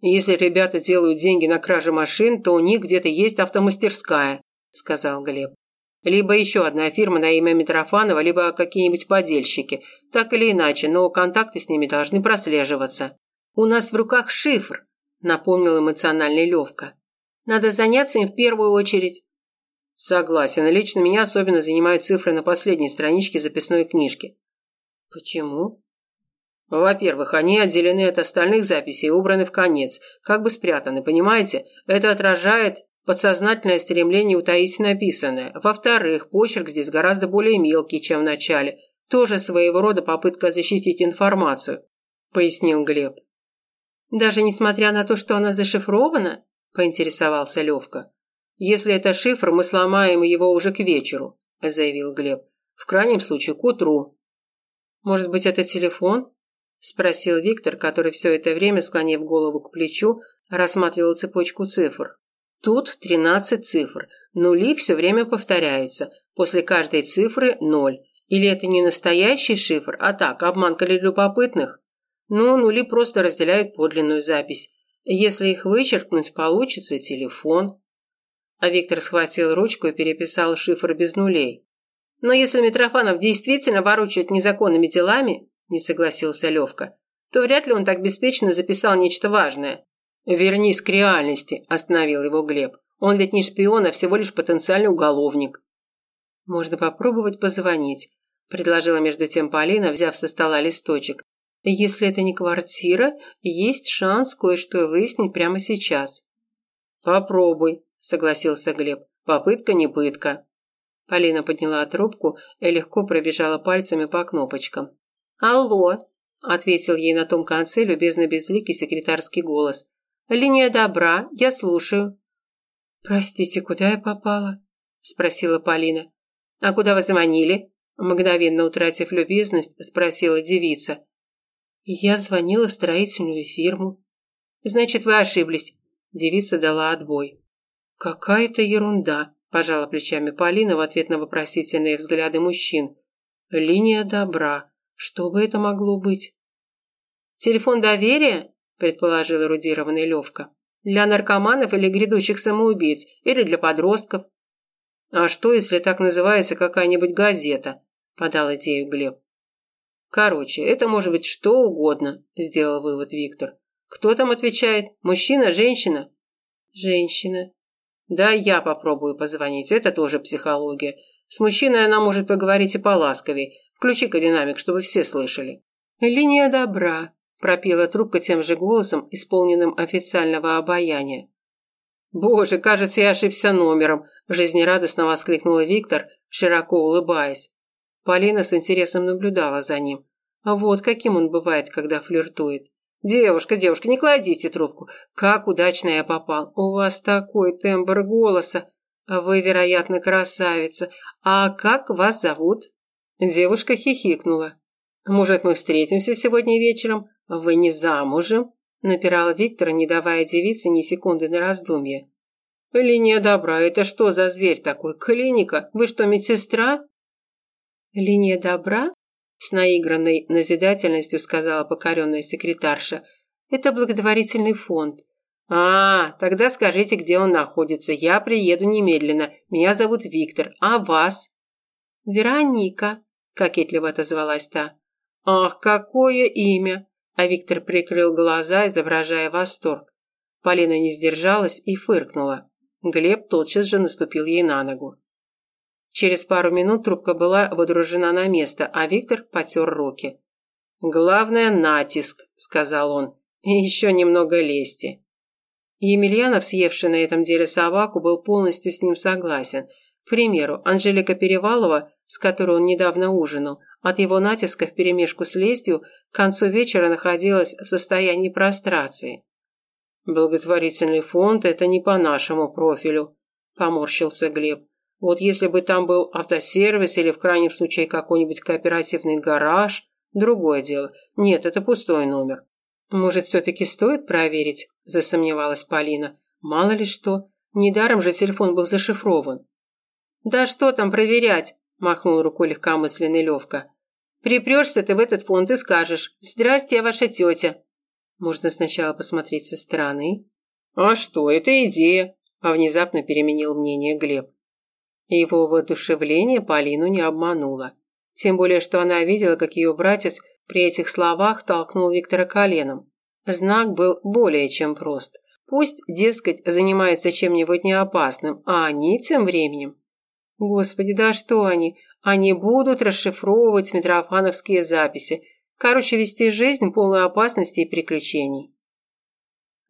Если ребята делают деньги на краже машин, то у них где-то есть автомастерская, сказал Глеб. Либо еще одна фирма на имя Митрофанова, либо какие-нибудь подельщики. Так или иначе, но контакты с ними должны прослеживаться. У нас в руках шифр, напомнил эмоциональный Левка. Надо заняться им в первую очередь. Согласен, лично меня особенно занимают цифры на последней страничке записной книжки. Почему? Во-первых, они отделены от остальных записей и убраны в конец, как бы спрятаны, понимаете? Это отражает подсознательное стремление утаить написанное. Во-вторых, почерк здесь гораздо более мелкий, чем в начале. Тоже своего рода попытка защитить информацию, пояснил Глеб. Даже несмотря на то, что она зашифрована, поинтересовался Левка. Если это шифр, мы сломаем его уже к вечеру, заявил Глеб. В крайнем случае к утру. Может быть, это телефон? Спросил Виктор, который все это время, склонив голову к плечу, рассматривал цепочку цифр. Тут 13 цифр. Нули все время повторяются. После каждой цифры ноль. Или это не настоящий шифр, а так, обманка для любопытных? Ну, нули просто разделяют подлинную запись. Если их вычеркнуть, получится телефон. А Виктор схватил ручку и переписал шифр без нулей. Но если Митрофанов действительно ворочает незаконными делами, не согласился Левка, то вряд ли он так беспечно записал нечто важное. «Вернись к реальности», – остановил его Глеб. «Он ведь не шпион, а всего лишь потенциальный уголовник». «Можно попробовать позвонить», – предложила между тем Полина, взяв со стола листочек. «Если это не квартира, есть шанс кое-что выяснить прямо сейчас». «Попробуй», – согласился Глеб. «Попытка не пытка». Полина подняла трубку и легко пробежала пальцами по кнопочкам. «Алло», – ответил ей на том конце любезно безликий секретарский голос. «Линия добра, я слушаю». «Простите, куда я попала?» – спросила Полина. «А куда вы звонили?» – мгновенно утратив любезность, спросила девица. «Я звонила в строительную фирму». «Значит, вы ошиблись», – девица дала отбой. «Какая-то ерунда», – пожала плечами Полина в ответ на вопросительные взгляды мужчин. «Линия добра. Что бы это могло быть? Телефон доверия? предположил эрудированный Левка. Для наркоманов или грядущих самоубийц, или для подростков. А что, если так называется какая-нибудь газета? подал идею Глеб. Короче, это может быть что угодно, сделал вывод Виктор. Кто там отвечает? Мужчина, женщина? Женщина. Да, я попробую позвонить, это тоже психология. С мужчиной она может поговорить и поласковее, Включи-ка динамик, чтобы все слышали». «Линия добра», – пропела трубка тем же голосом, исполненным официального обаяния. «Боже, кажется, я ошибся номером», – жизнерадостно воскликнула Виктор, широко улыбаясь. Полина с интересом наблюдала за ним. А вот каким он бывает, когда флиртует. «Девушка, девушка, не кладите трубку. Как удачно я попал. У вас такой тембр голоса. Вы, вероятно, красавица. А как вас зовут?» Девушка хихикнула. «Может, мы встретимся сегодня вечером? Вы не замужем?» Напирал Виктор, не давая девице ни секунды на раздумье. «Линия добра, это что за зверь такой? Клиника? Вы что, медсестра?» «Линия добра?» С наигранной назидательностью сказала покоренная секретарша. «Это благотворительный фонд». «А, тогда скажите, где он находится. Я приеду немедленно. Меня зовут Виктор. А вас?» «Вероника», кокетливо отозвалась та. Ах, какое имя! А Виктор прикрыл глаза, изображая восторг. Полина не сдержалась и фыркнула. Глеб тотчас же наступил ей на ногу. Через пару минут трубка была водружена на место, а Виктор потер руки. «Главное – натиск», – сказал он, – «и еще немного лести». Емельянов, съевший на этом деле собаку, был полностью с ним согласен. К примеру, Анжелика Перевалова с которой он недавно ужинал, от его натиска вперемешку с лестью к концу вечера находилась в состоянии прострации. «Благотворительный фонд – это не по нашему профилю», – поморщился Глеб. «Вот если бы там был автосервис или в крайнем случае какой-нибудь кооперативный гараж – другое дело. Нет, это пустой номер». «Может, все-таки стоит проверить?» – засомневалась Полина. «Мало ли что. Недаром же телефон был зашифрован». «Да что там проверять?» Махнул рукой легкомысленный Левка. Припрешься ты в этот фонд и скажешь «Здрасте, я ваша тетя». Можно сначала посмотреть со стороны. А что, это идея, а внезапно переменил мнение Глеб. Его воодушевление Полину не обмануло. Тем более, что она видела, как ее братец при этих словах толкнул Виктора коленом. Знак был более чем прост. Пусть, дескать, занимается чем-нибудь неопасным, а они тем временем... Господи, да что они? Они будут расшифровывать митрофановские записи. Короче, вести жизнь полную опасности и приключений.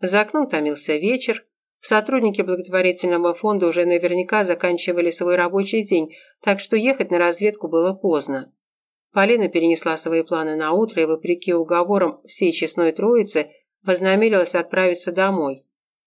За окном томился вечер. Сотрудники благотворительного фонда уже наверняка заканчивали свой рабочий день, так что ехать на разведку было поздно. Полина перенесла свои планы на утро и, вопреки уговорам всей честной троицы, вознамерилась отправиться домой.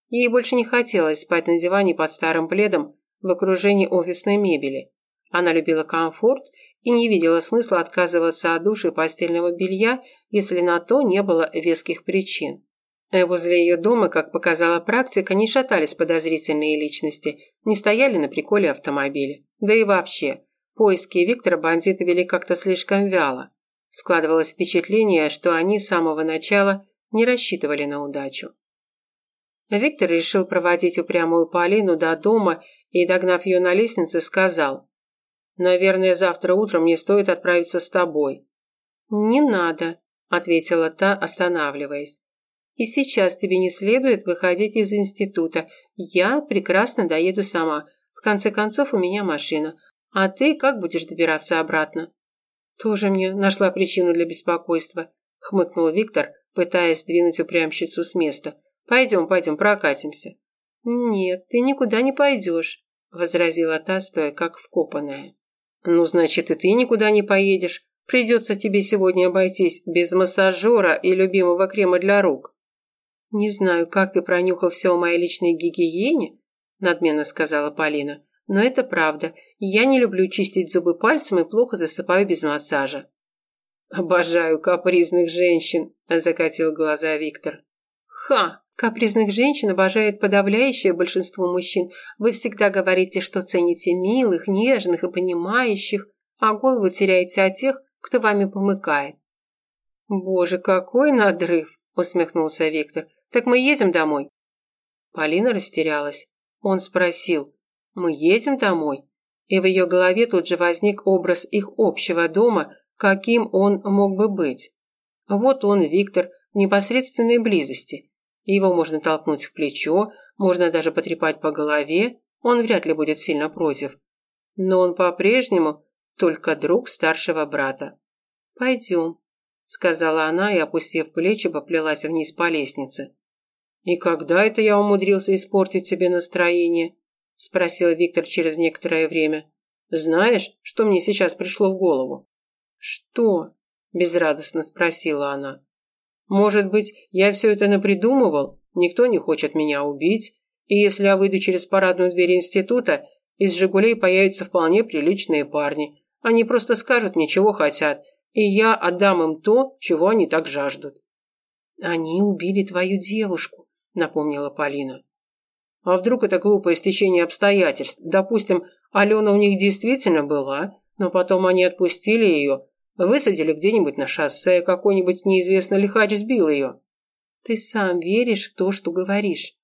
Ей больше не хотелось спать на диване под старым пледом в окружении офисной мебели. Она любила комфорт и не видела смысла отказываться от души постельного белья, если на то не было веских причин. Возле ее дома, как показала практика, не шатались подозрительные личности, не стояли на приколе автомобили. Да и вообще, поиски Виктора бандиты вели как-то слишком вяло. Складывалось впечатление, что они с самого начала не рассчитывали на удачу. Виктор решил проводить упрямую Полину до дома и, догнав ее на лестнице, сказал, «Наверное, завтра утром мне стоит отправиться с тобой». «Не надо», – ответила та, останавливаясь. «И сейчас тебе не следует выходить из института. Я прекрасно доеду сама. В конце концов, у меня машина. А ты как будешь добираться обратно?» «Тоже мне нашла причину для беспокойства», – хмыкнул Виктор, пытаясь сдвинуть упрямщицу с места. «Пойдем, пойдем, прокатимся». «Нет, ты никуда не пойдешь», – возразила та, стоя как вкопанная. «Ну, значит, и ты никуда не поедешь. Придется тебе сегодня обойтись без массажера и любимого крема для рук». «Не знаю, как ты пронюхал все о моей личной гигиене», – надменно сказала Полина. «Но это правда. Я не люблю чистить зубы пальцем и плохо засыпаю без массажа». «Обожаю капризных женщин», – закатил глаза Виктор. «Ха! Капризных женщин обожает подавляющее большинство мужчин. Вы всегда говорите, что цените милых, нежных и понимающих, а голову теряете от тех, кто вами помыкает». «Боже, какой надрыв!» – усмехнулся Виктор. «Так мы едем домой?» Полина растерялась. Он спросил, «Мы едем домой?» И в ее голове тут же возник образ их общего дома, каким он мог бы быть. Вот он, Виктор, в непосредственной близости. Его можно толкнуть в плечо, можно даже потрепать по голове, он вряд ли будет сильно против. Но он по-прежнему только друг старшего брата. «Пойдем», – сказала она и, опустив плечи, поплелась вниз по лестнице. «И когда это я умудрился испортить себе настроение?» – спросил Виктор через некоторое время. «Знаешь, что мне сейчас пришло в голову?» «Что?» – безрадостно спросила она. Может быть, я все это напридумывал? Никто не хочет меня убить. И если я выйду через парадную дверь института, из «Жигулей» появятся вполне приличные парни. Они просто скажут мне, чего хотят, и я отдам им то, чего они так жаждут. «Они убили твою девушку», — напомнила Полина. «А вдруг это глупое стечение обстоятельств? Допустим, Алена у них действительно была, но потом они отпустили ее, Высадили где-нибудь на шоссе, какой-нибудь неизвестный лихач сбил ее. Ты сам веришь в то, что говоришь?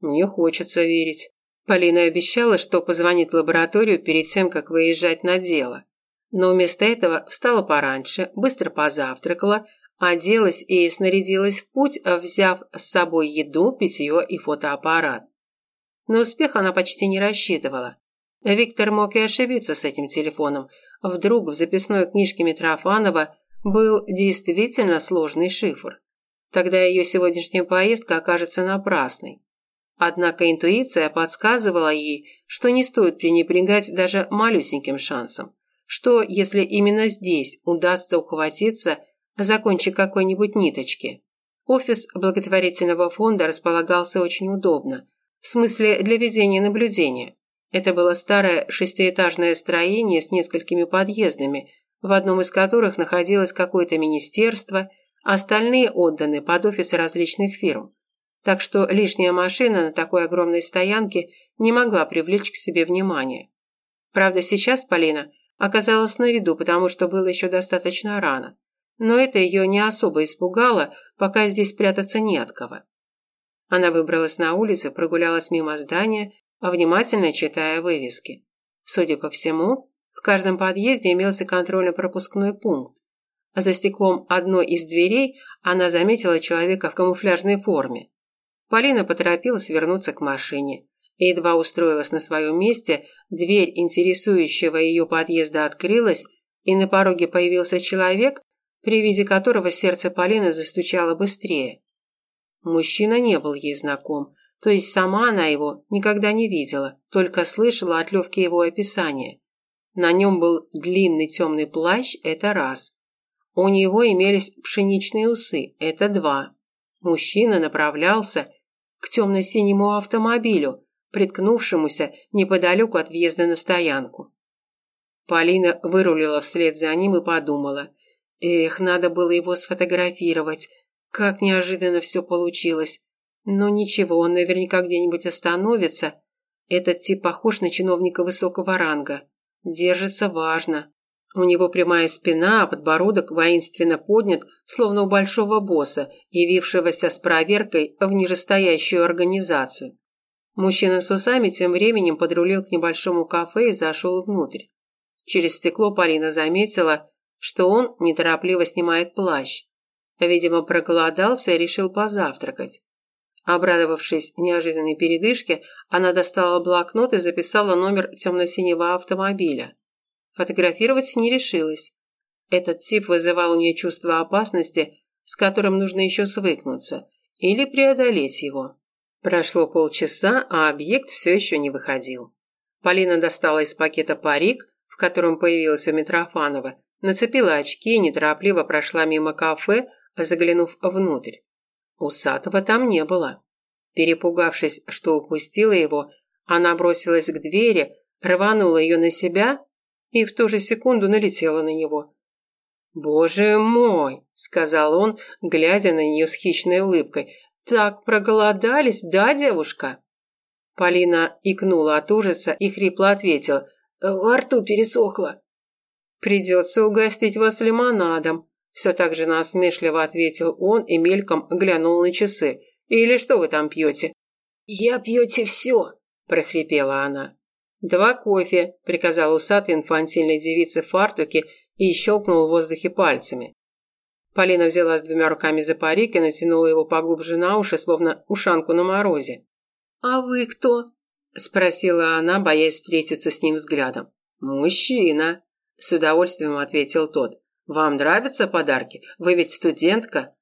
Мне хочется верить. Полина обещала, что позвонит в лабораторию перед тем, как выезжать на дело. Но вместо этого встала пораньше, быстро позавтракала, оделась и снарядилась в путь, взяв с собой еду, питье и фотоаппарат. На успех она почти не рассчитывала. Виктор мог и ошибиться с этим телефоном. Вдруг в записной книжке Митрофанова был действительно сложный шифр. Тогда ее сегодняшняя поездка окажется напрасной. Однако интуиция подсказывала ей, что не стоит пренебрегать даже малюсеньким шансом. Что, если именно здесь удастся ухватиться за кончик какой-нибудь ниточки? Офис благотворительного фонда располагался очень удобно. В смысле для ведения наблюдения. Это было старое шестиэтажное строение с несколькими подъездами, в одном из которых находилось какое-то министерство, остальные отданы под офисы различных фирм. Так что лишняя машина на такой огромной стоянке не могла привлечь к себе внимание. Правда, сейчас Полина оказалась на виду, потому что было еще достаточно рано. Но это ее не особо испугало, пока здесь прятаться не от кого. Она выбралась на улицу, прогулялась мимо здания, внимательно читая вывески. Судя по всему, в каждом подъезде имелся контрольно-пропускной пункт. За стеклом одной из дверей она заметила человека в камуфляжной форме. Полина поторопилась вернуться к машине. И едва устроилась на своем месте, дверь интересующего ее подъезда открылась, и на пороге появился человек, при виде которого сердце Полины застучало быстрее. Мужчина не был ей знаком, то есть сама она его никогда не видела, только слышала от Левки его описание. На нем был длинный темный плащ, это раз. У него имелись пшеничные усы, это два. Мужчина направлялся к темно-синему автомобилю, приткнувшемуся неподалеку от въезда на стоянку. Полина вырулила вслед за ним и подумала. Эх, надо было его сфотографировать. Как неожиданно все получилось. Но ничего, он наверняка где-нибудь остановится. Этот тип похож на чиновника высокого ранга. Держится важно. У него прямая спина, а подбородок воинственно поднят, словно у большого босса, явившегося с проверкой в нижестоящую организацию. Мужчина с усами тем временем подрулил к небольшому кафе и зашел внутрь. Через стекло Полина заметила, что он неторопливо снимает плащ. Видимо, проголодался и решил позавтракать. Обрадовавшись неожиданной передышке, она достала блокнот и записала номер темно-синего автомобиля. Фотографировать не решилась. Этот тип вызывал у нее чувство опасности, с которым нужно еще свыкнуться, или преодолеть его. Прошло полчаса, а объект все еще не выходил. Полина достала из пакета парик, в котором появилась у Митрофанова, нацепила очки и неторопливо прошла мимо кафе, заглянув внутрь. Усатого там не было. Перепугавшись, что упустила его, она бросилась к двери, рванула ее на себя и в ту же секунду налетела на него. «Боже мой!» – сказал он, глядя на нее с хищной улыбкой. «Так проголодались, да, девушка?» Полина икнула от ужаса и хрипло ответила. «Во рту пересохло». «Придется угостить вас лимонадом», все так же насмешливо ответил он и мельком глянул на часы. «Или что вы там пьете?» «Я пьете все», – прохрипела она. «Два кофе», – приказал усатый инфантильной девице в фартуке и щелкнул в воздухе пальцами. Полина взялась двумя руками за парик и натянула его поглубже на уши, словно ушанку на морозе. «А вы кто?» – спросила она, боясь встретиться с ним взглядом. «Мужчина», – с удовольствием ответил тот. «Вам нравятся подарки? Вы ведь студентка?»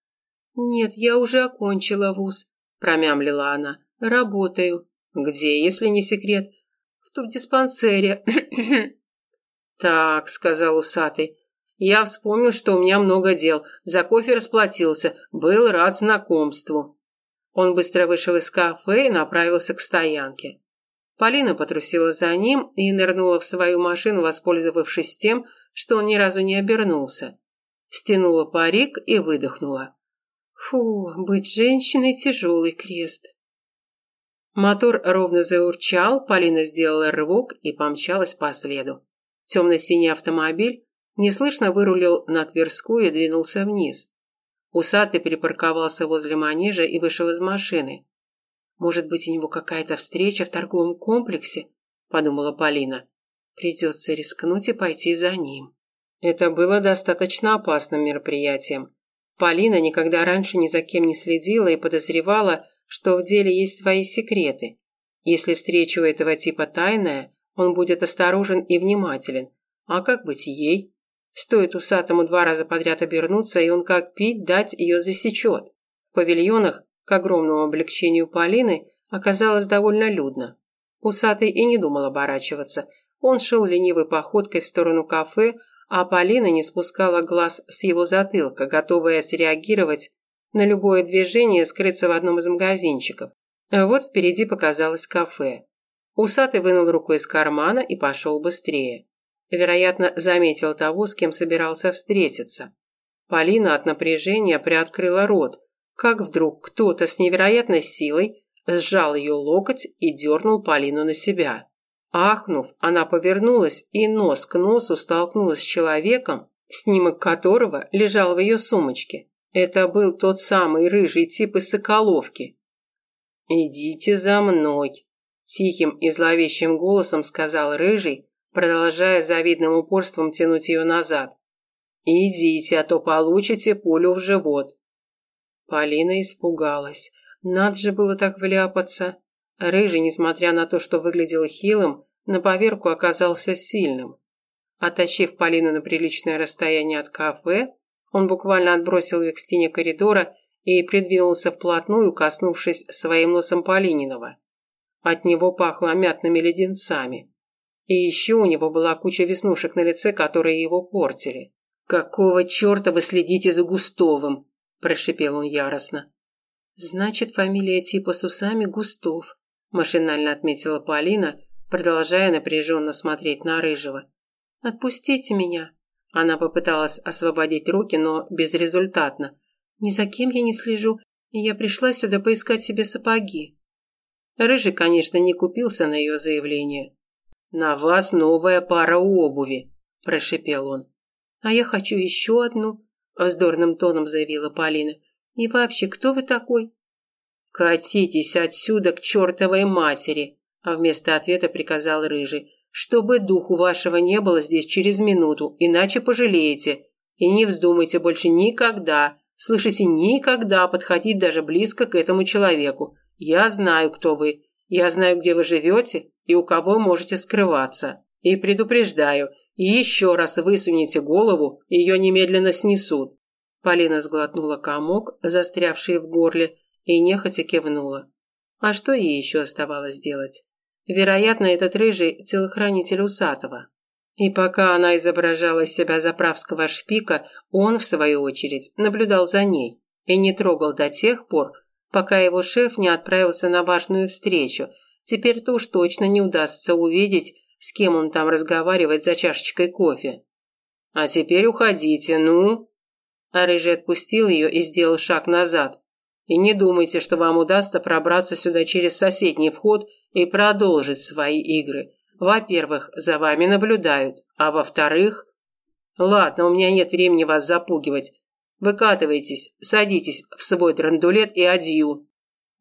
«Нет, я уже окончила вуз», – промямлила она. «Работаю». «Где, если не секрет?» «В тубдиспансере». «Так», – сказал усатый. Я вспомнил, что у меня много дел. За кофе расплатился. Был рад знакомству. Он быстро вышел из кафе и направился к стоянке. Полина потрусила за ним и нырнула в свою машину, воспользовавшись тем, что он ни разу не обернулся. Стянула парик и выдохнула. Фу, быть женщиной – тяжелый крест. Мотор ровно заурчал, Полина сделала рывок и помчалась по следу. Темно-синий автомобиль неслышно вырулил на Тверскую и двинулся вниз. Усатый припарковался возле манежа и вышел из машины. «Может быть, у него какая-то встреча в торговом комплексе?» – подумала Полина. «Придется рискнуть и пойти за ним». Это было достаточно опасным мероприятием. Полина никогда раньше ни за кем не следила и подозревала, что в деле есть свои секреты. Если встреча у этого типа тайная, он будет осторожен и внимателен. А как быть ей? Стоит усатому два раза подряд обернуться, и он как пить дать ее засечет. В павильонах, к огромному облегчению Полины, оказалось довольно людно. Усатый и не думал оборачиваться. Он шел ленивой походкой в сторону кафе, а Полина не спускала глаз с его затылка, готовая среагировать на любое движение скрыться в одном из магазинчиков. Вот впереди показалось кафе. Усатый вынул руку из кармана и пошел быстрее. Вероятно, заметил того, с кем собирался встретиться. Полина от напряжения приоткрыла рот, как вдруг кто-то с невероятной силой сжал ее локоть и дернул Полину на себя. Ахнув, она повернулась и нос к носу столкнулась с человеком, снимок которого лежал в ее сумочке. Это был тот самый рыжий тип из Соколовки. «Идите за мной», – тихим и зловещим голосом сказал Рыжий, продолжая завидным упорством тянуть ее назад. «Идите, а то получите пулю в живот». Полина испугалась. Надо же было так вляпаться. Рыжий, несмотря на то, что выглядел хилым, на поверку оказался сильным. Оттащив Полину на приличное расстояние от кафе, он буквально отбросил ее к стене коридора и придвинулся вплотную, коснувшись своим носом Полининого. От него пахло мятными леденцами. И еще у него была куча веснушек на лице, которые его портили. «Какого черта вы следите за Густовым?» – прошипел он яростно. «Значит, фамилия типа с усами Густов», – машинально отметила Полина, продолжая напряженно смотреть на Рыжего. «Отпустите меня!» Она попыталась освободить руки, но безрезультатно. «Ни за кем я не слежу, и я пришла сюда поискать себе сапоги». Рыжий, конечно, не купился на ее заявление. «На вас новая пара обуви», – прошипел он. «А я хочу еще одну», – вздорным тоном заявила Полина. «И вообще, кто вы такой?» «Катитесь отсюда к чертовой матери», – а вместо ответа приказал Рыжий чтобы духу вашего не было здесь через минуту, иначе пожалеете. И не вздумайте больше никогда, слышите, никогда подходить даже близко к этому человеку. Я знаю, кто вы, я знаю, где вы живете и у кого можете скрываться. И предупреждаю, еще раз высунете голову, ее немедленно снесут». Полина сглотнула комок, застрявший в горле, и нехотя кивнула. А что ей еще оставалось делать? Вероятно, этот рыжий – телохранитель Усатого. И пока она изображала из себя заправского шпика, он, в свою очередь, наблюдал за ней и не трогал до тех пор, пока его шеф не отправился на важную встречу. Теперь-то уж точно не удастся увидеть, с кем он там разговаривает за чашечкой кофе. «А теперь уходите, ну!» А Рыжий отпустил ее и сделал шаг назад. «И не думайте, что вам удастся пробраться сюда через соседний вход и продолжить свои игры. Во-первых, за вами наблюдают, а во-вторых... Ладно, у меня нет времени вас запугивать. Выкатывайтесь, садитесь в свой драндулет и адью.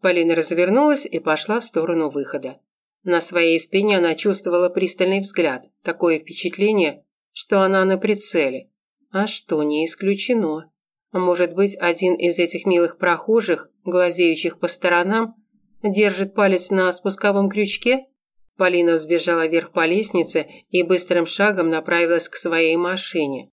Полина развернулась и пошла в сторону выхода. На своей спине она чувствовала пристальный взгляд, такое впечатление, что она на прицеле. А что, не исключено. Может быть, один из этих милых прохожих, глазеющих по сторонам, Держит палец на спусковом крючке? Полина сбежала вверх по лестнице и быстрым шагом направилась к своей машине.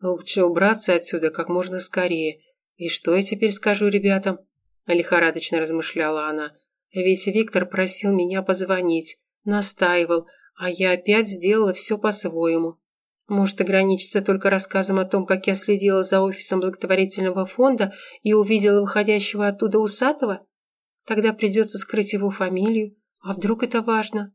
Лучше убраться отсюда как можно скорее. И что я теперь скажу ребятам? Лихорадочно размышляла она. Ведь Виктор просил меня позвонить, настаивал, а я опять сделала все по-своему. Может, ограничиться только рассказом о том, как я следила за офисом благотворительного фонда и увидела выходящего оттуда усатого? Тогда придется скрыть его фамилию. А вдруг это важно?